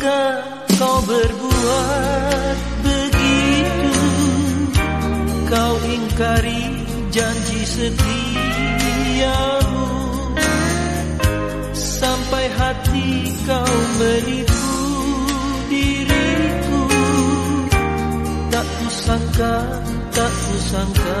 kau berbuat begitu? Kau ingkari janji setiamu. Sampai hati kau menipu diriku. Tak kusangka, tak kusangka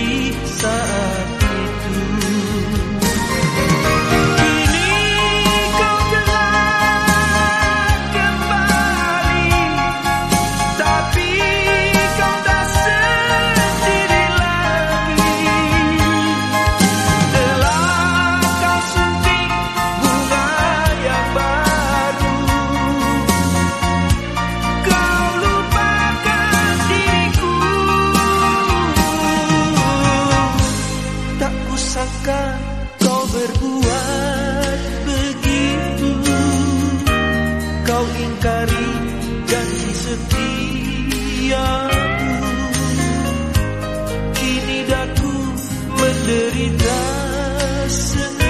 berbuat begitu. Kau ingkari janji setiamu Kini daku menderita sendiri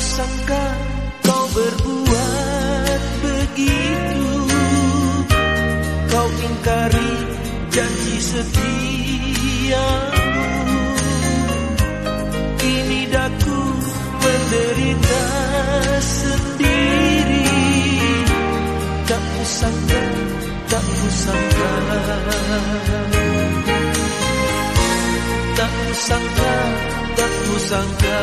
sangka kau berbuat begitu. Kau ingkari janji setiamu. Kini daku menderita sendiri. Tak kusangka, tak kusangka. Tak kusangka, tak kusangka sangka, tak kusangka